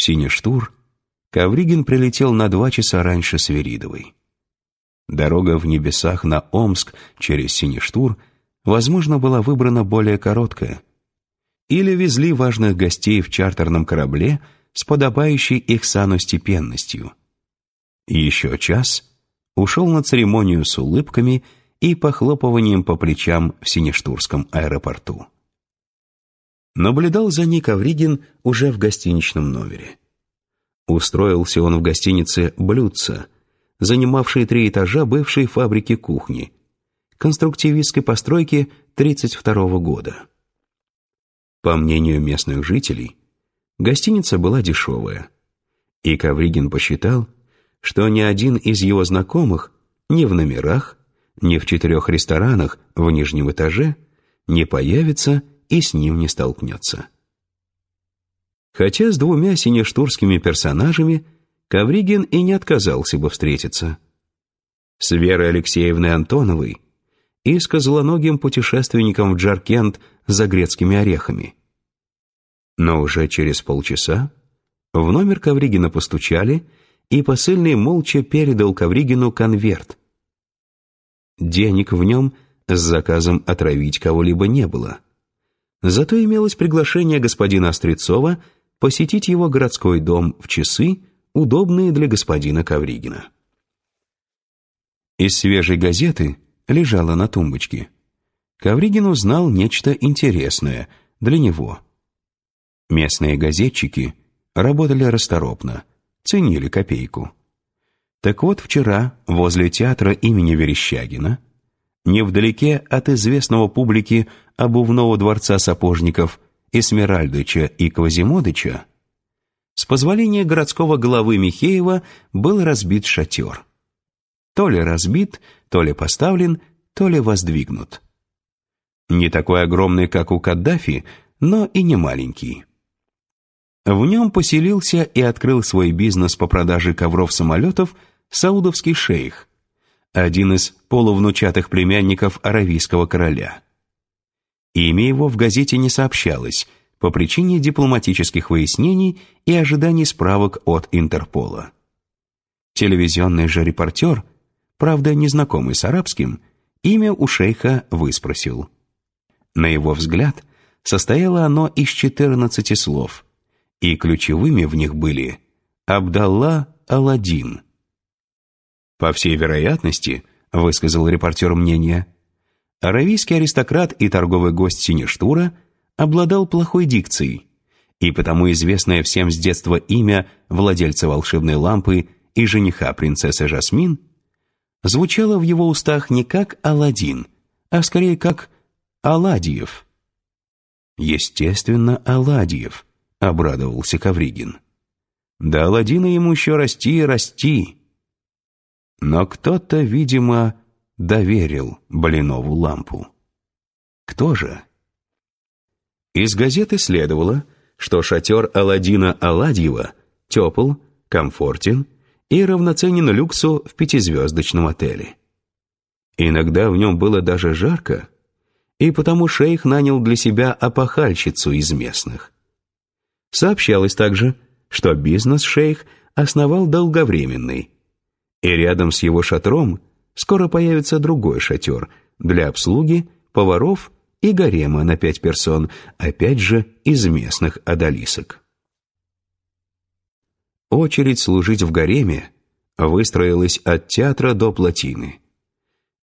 В Синештур Ковригин прилетел на два часа раньше Сверидовой. Дорога в небесах на Омск через Синештур, возможно, была выбрана более короткая. Или везли важных гостей в чартерном корабле с подобающей их сану степенностью. Еще час ушел на церемонию с улыбками и похлопыванием по плечам в Синештурском аэропорту. Наблюдал за ней Ковригин уже в гостиничном номере. Устроился он в гостинице «Блюдца», занимавшей три этажа бывшей фабрики кухни, конструктивистской постройки 1932 года. По мнению местных жителей, гостиница была дешевая, и Ковригин посчитал, что ни один из его знакомых ни в номерах, ни в четырех ресторанах в нижнем этаже не появится и с ним не столкнется. Хотя с двумя синештурскими персонажами Ковригин и не отказался бы встретиться. С Верой Алексеевной Антоновой и с козлоногим путешественником в Джаркент за грецкими орехами. Но уже через полчаса в номер Ковригина постучали — и посыльный молча передал Ковригину конверт. Денег в нем с заказом отравить кого-либо не было. Зато имелось приглашение господина Острецова посетить его городской дом в часы, удобные для господина Ковригина. Из свежей газеты лежала на тумбочке. Ковригин узнал нечто интересное для него. Местные газетчики работали расторопно ценили копейку. Так вот, вчера возле театра имени Верещагина, невдалеке от известного публике обувного дворца сапожников Эсмеральдыча и Квазимодыча, с позволения городского главы Михеева был разбит шатер. То ли разбит, то ли поставлен, то ли воздвигнут. Не такой огромный, как у Каддафи, но и не маленький. В нем поселился и открыл свой бизнес по продаже ковров-самолетов саудовский шейх, один из полувнучатых племянников аравийского короля. Имя его в газете не сообщалось по причине дипломатических выяснений и ожиданий справок от Интерпола. Телевизионный же репортер, правда незнакомый с арабским, имя у шейха выспросил. На его взгляд, состояло оно из 14 слов – и ключевыми в них были Абдалла Аладдин. По всей вероятности, высказал репортер мнение, аравийский аристократ и торговый гость Синештура обладал плохой дикцией, и потому известное всем с детства имя владельца волшебной лампы и жениха принцессы Жасмин звучало в его устах не как Аладдин, а скорее как Аладьев. Естественно, Аладьев –— обрадовался Ковригин. «Да Аладдина ему еще расти и расти». Но кто-то, видимо, доверил Блинову лампу. Кто же? Из газеты следовало, что шатер Аладдина Аладьева тепл, комфортен и равноценен люксу в пятизвездочном отеле. Иногда в нем было даже жарко, и потому шейх нанял для себя опахальщицу из местных — Сообщалось также, что бизнес шейх основал долговременный, и рядом с его шатром скоро появится другой шатер для обслуги, поваров и гарема на пять персон, опять же из местных одолисок. Очередь служить в гареме выстроилась от театра до плотины,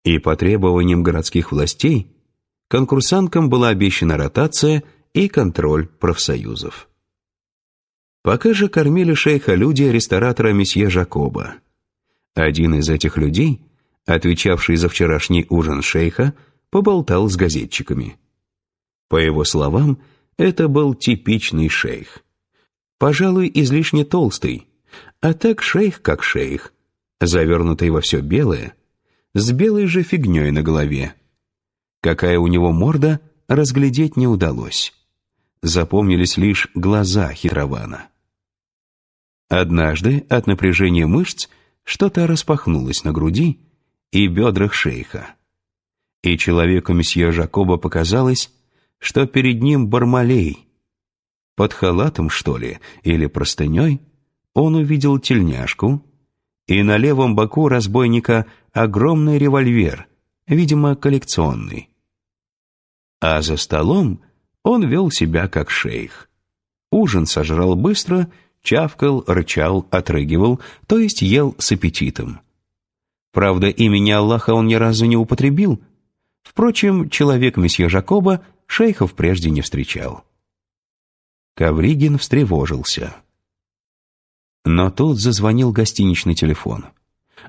и по требованиям городских властей конкурсанткам была обещана ротация и контроль профсоюзов. Пока же кормили шейха люди ресторатора месье Жакоба. Один из этих людей, отвечавший за вчерашний ужин шейха, поболтал с газетчиками. По его словам, это был типичный шейх. Пожалуй, излишне толстый, а так шейх как шейх, завернутый во все белое, с белой же фигней на голове. Какая у него морда, разглядеть не удалось. Запомнились лишь глаза хитрована. Однажды от напряжения мышц что-то распахнулось на груди и бедрах шейха. И человеку месье Жакоба показалось, что перед ним Бармалей. Под халатом, что ли, или простыней, он увидел тельняшку, и на левом боку разбойника огромный револьвер, видимо, коллекционный. А за столом он вел себя как шейх. Ужин сожрал быстро, чавкал, рычал, отрыгивал, то есть ел с аппетитом. Правда, имени Аллаха он ни разу не употребил. Впрочем, человек месье Жакоба шейхов прежде не встречал. Ковригин встревожился. Но тут зазвонил гостиничный телефон.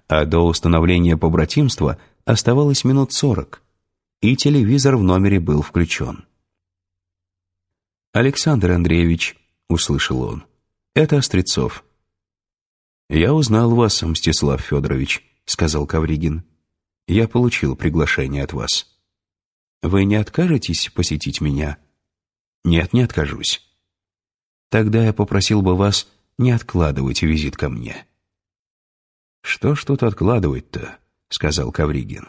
А до установления побратимства оставалось минут сорок, и телевизор в номере был включен. «Александр Андреевич», — услышал он, — «это Острецов». «Я узнал вас, Мстислав Федорович», — сказал Ковригин. «Я получил приглашение от вас. Вы не откажетесь посетить меня?» «Нет, не откажусь». «Тогда я попросил бы вас не откладывать визит ко мне». «Что ж тут откладывать-то?» — сказал Ковригин.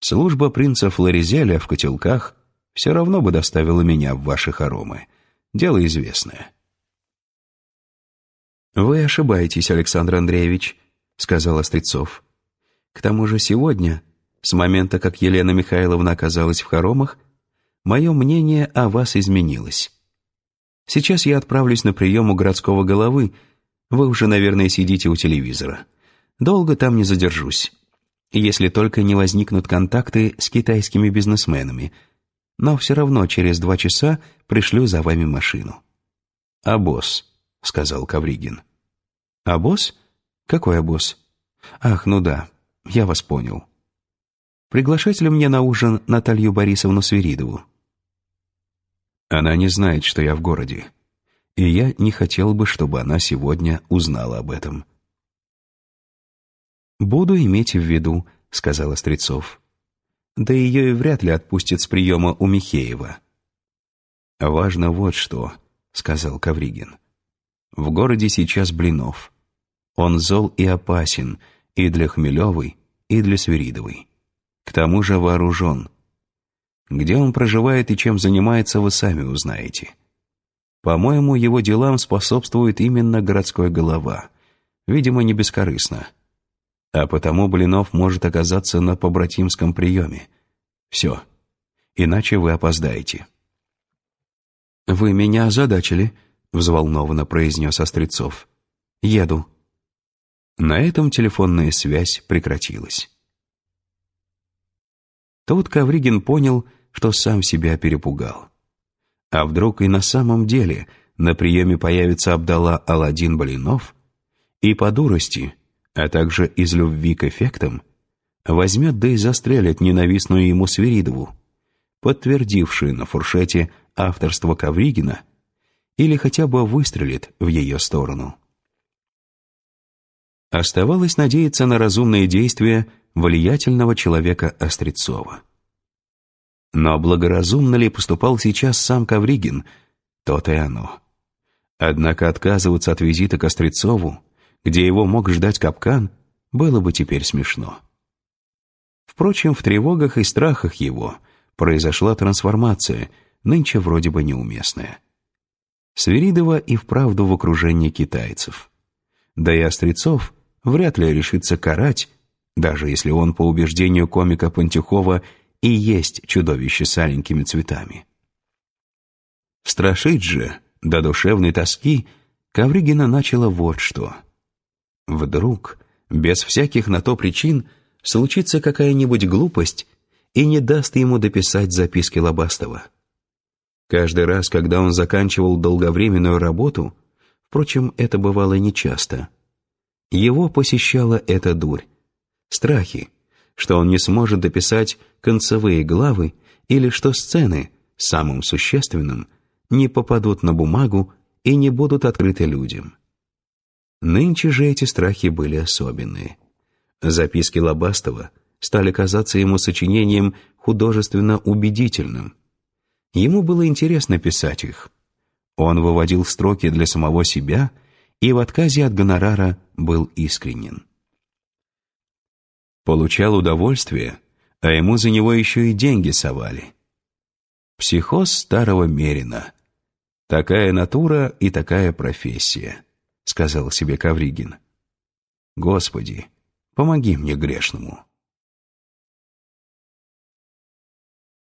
«Служба принца Флоризеля в котелках все равно бы доставила меня в ваши хоромы. Дело известное». «Вы ошибаетесь, Александр Андреевич», — сказал Острецов. «К тому же сегодня, с момента, как Елена Михайловна оказалась в хоромах, мое мнение о вас изменилось. Сейчас я отправлюсь на прием у городского головы. Вы уже, наверное, сидите у телевизора. Долго там не задержусь. Если только не возникнут контакты с китайскими бизнесменами. Но все равно через два часа пришлю за вами машину. «А босс?» — сказал Кавригин. «А босс? Какой а босс? Ах, ну да, я вас понял. Приглашать ли мне на ужин Наталью Борисовну Свиридову?» Она не знает, что я в городе. И я не хотел бы, чтобы она сегодня узнала об этом. «Буду иметь в виду», — сказал Острецов. «Да ее и вряд ли отпустят с приема у Михеева». «Важно вот что», — сказал Кавригин. «В городе сейчас Блинов. Он зол и опасен и для Хмелевой, и для Свиридовой. К тому же вооружен. Где он проживает и чем занимается, вы сами узнаете. По-моему, его делам способствует именно городской голова. Видимо, не бескорыстно. А потому Блинов может оказаться на побратимском приеме. Все. Иначе вы опоздаете. «Вы меня озадачили», — взволнованно произнес Острецов. «Еду». На этом телефонная связь прекратилась. Тут Ковригин понял, что сам себя перепугал. А вдруг и на самом деле на приеме появится Абдалла Аладдин Блинов и по дурости, а также из любви к эффектам, возьмет да и застрелит ненавистную ему Свиридову, подтвердившую на фуршете авторство Ковригина, или хотя бы выстрелит в ее сторону. Оставалось надеяться на разумные действия влиятельного человека Острецова. Но благоразумно ли поступал сейчас сам Ковригин? То-то и оно. Однако отказываться от визита к Острецову, где его мог ждать капкан, было бы теперь смешно. Впрочем, в тревогах и страхах его произошла трансформация, нынче вроде бы неуместная. Свиридова и вправду в окружении китайцев. Да и Острецов вряд ли решится карать, даже если он, по убеждению комика Пантюхова, и есть чудовище с аленькими цветами. Страшить же, до душевной тоски, Ковригина начала вот что. Вдруг, без всяких на то причин, случится какая-нибудь глупость и не даст ему дописать записки Лобастова. Каждый раз, когда он заканчивал долговременную работу, впрочем, это бывало нечасто, его посещала эта дурь, страхи, что он не сможет дописать концевые главы или что сцены, самым существенным, не попадут на бумагу и не будут открыты людям. Нынче же эти страхи были особенные. Записки Лобастова стали казаться ему сочинением художественно убедительным. Ему было интересно писать их. Он выводил строки для самого себя и в отказе от гонорара был искренен. Получал удовольствие, а ему за него еще и деньги совали. Психоз старого Мерина. Такая натура и такая профессия, сказал себе Кавригин. Господи, помоги мне грешному.